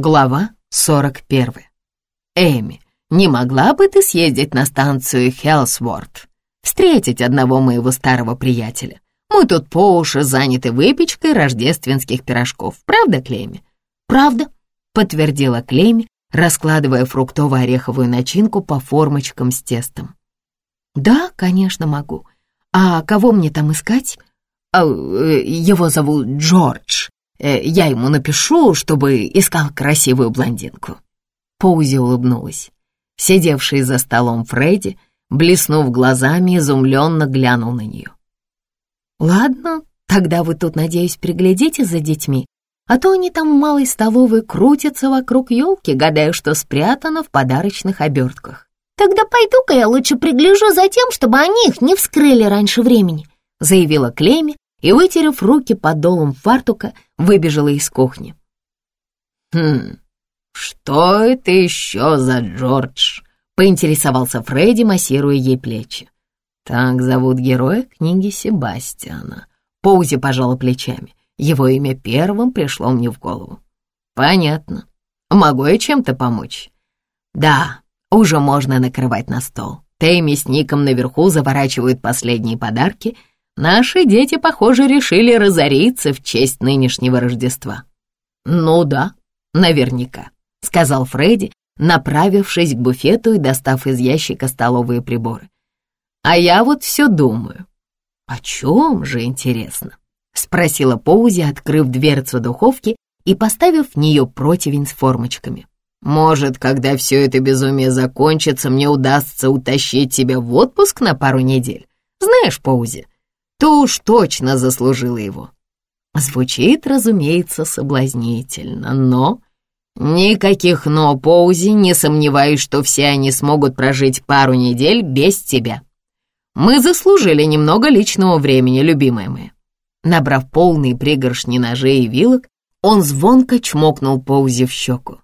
Глава 41. Эми, не могла бы ты съездить на станцию Хелсворт, встретить одного моего старого приятеля? Мы тут по уши заняты выпечкой рождественских пирожков, правда, Клейми? Правда, подтвердила Клейми, раскладывая фруктово-ореховую начинку по формочкам с тестом. Да, конечно, могу. А кого мне там искать? А, э, его зовут Джордж. Э, я ему напишу, чтобы искал красивую блондинку. Поузи улыбнулась. Сидевший за столом Фредди, блеснув глазами, изумленно глянул на нее. «Ладно, тогда вы тут, надеюсь, приглядите за детьми, а то они там в малой столовой крутятся вокруг елки, гадая, что спрятано в подарочных обертках». «Тогда пойду-ка я лучше пригляжу за тем, чтобы они их не вскрыли раньше времени», заявила Клейми и, вытерев руки подолом фартука, выбежала из кухни. «Хм, «Что это еще за Джордж?» — поинтересовался Фредди, массируя ей плечи. «Так зовут героя книги Себастьяна». Поузи пожала плечами. Его имя первым пришло мне в голову. «Понятно. Могу я чем-то помочь?» «Да, уже можно накрывать на стол. Тэмми с Ником наверху заворачивают последние подарки. Наши дети, похоже, решили разориться в честь нынешнего Рождества». «Ну да, наверняка». — сказал Фредди, направившись к буфету и достав из ящика столовые приборы. «А я вот все думаю, о чем же интересно?» — спросила Поузи, открыв дверцу духовки и поставив в нее противень с формочками. «Может, когда все это безумие закончится, мне удастся утащить тебя в отпуск на пару недель? Знаешь, Поузи, ты уж точно заслужила его». Звучит, разумеется, соблазнительно, но «Никаких «но», Поузи, не сомневаюсь, что все они смогут прожить пару недель без тебя. Мы заслужили немного личного времени, любимая моя». Набрав полные пригоршни ножей и вилок, он звонко чмокнул Поузи в щеку.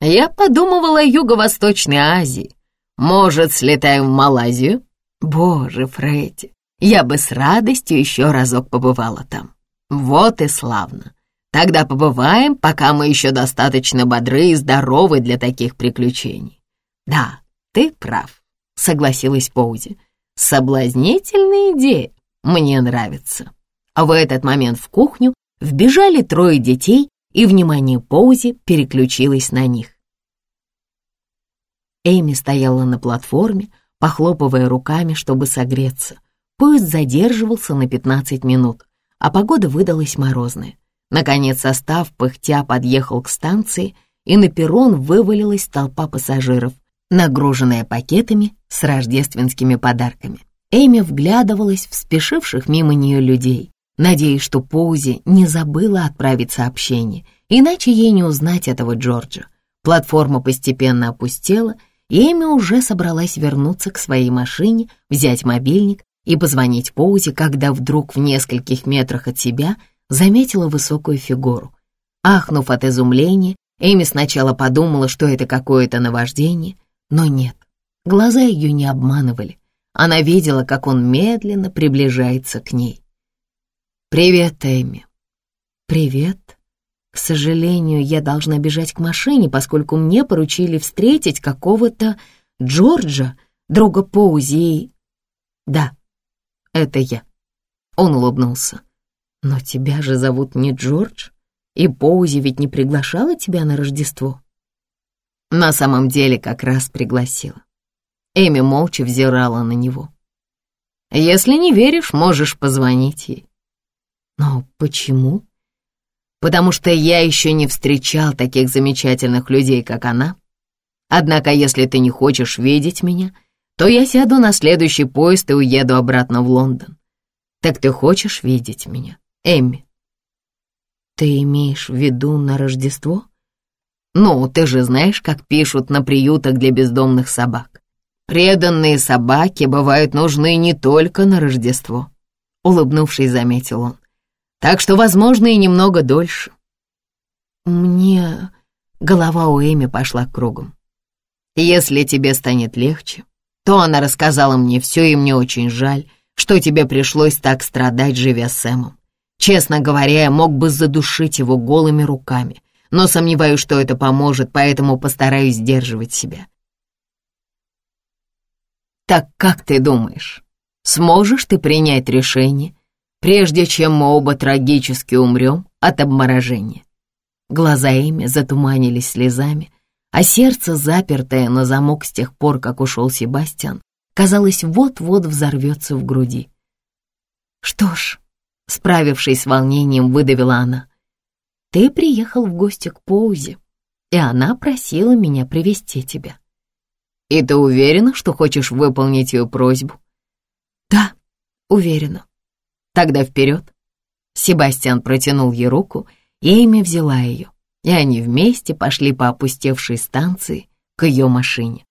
«Я подумывала о Юго-Восточной Азии. Может, слетаем в Малайзию?» «Боже, Фредди, я бы с радостью еще разок побывала там. Вот и славно. Тогда побываем, пока мы еще достаточно бодры и здоровы для таких приключений. Да, ты прав, согласилась Поузи. Соблазнительная идея, мне нравится. В этот момент в кухню вбежали трое детей, и внимание Поузи переключилось на них. Эми стояла на платформе, похлопывая руками, чтобы согреться. Поезд задерживался на 15 минут, а погода выдалась морозная. Наконец состав пыхтя подъехал к станции, и на перрон вывалилась толпа пассажиров, нагруженная пакетами с рождественскими подарками. Эми вглядывалась в спешивших мимо нее людей, надеясь, что Поузи не забыла отправить сообщение, иначе ей не узнать этого Джорджа. Платформа постепенно опустела, и Эми уже собралась вернуться к своей машине, взять мобильник и позвонить Поузи, когда вдруг в нескольких метрах от себя — заметила высокую фигуру. Ахнув от изумления, Эми сначала подумала, что это какое-то наваждение, но нет, глаза ее не обманывали. Она видела, как он медленно приближается к ней. «Привет, Эми». «Привет. К сожалению, я должна бежать к машине, поскольку мне поручили встретить какого-то Джорджа, друга Поузи «Да, это я». Он улыбнулся. Но тебя же зовут не Джордж, и Поузи ведь не приглашала тебя на Рождество. На самом деле как раз пригласила. Эми молча взирала на него. Если не веришь, можешь позвонить ей. Но почему? Потому что я еще не встречал таких замечательных людей, как она. Однако, если ты не хочешь видеть меня, то я сяду на следующий поезд и уеду обратно в Лондон. Так ты хочешь видеть меня? Эмми. Ты имеешь в виду на Рождество? Ну, ты же знаешь, как пишут на приютах для бездомных собак. Преданные собаки бывают нужны не только на Рождество, улыбнувшись, заметил он. Так что, возможно, и немного дольше. Мне... Голова у Эми пошла кругом. Если тебе станет легче, то она рассказала мне все, и мне очень жаль, что тебе пришлось так страдать, живя с Сэмом. Честно говоря, я мог бы задушить его голыми руками, но сомневаюсь, что это поможет, поэтому постараюсь сдерживать себя. Так как ты думаешь, сможешь ты принять решение, прежде чем мы оба трагически умрем от обморожения?» Глаза Эми затуманились слезами, а сердце, запертое на замок с тех пор, как ушел Себастьян, казалось, вот-вот взорвется в груди. «Что ж», — справившись с волнением, выдавила она, «ты приехал в гости к Поузе, и она просила меня привести тебя. И ты уверена, что хочешь выполнить ее просьбу?» «Да, уверена. Тогда вперед». Себастьян протянул ей руку, и Эми взяла ее, и они вместе пошли по опустевшей станции к ее машине.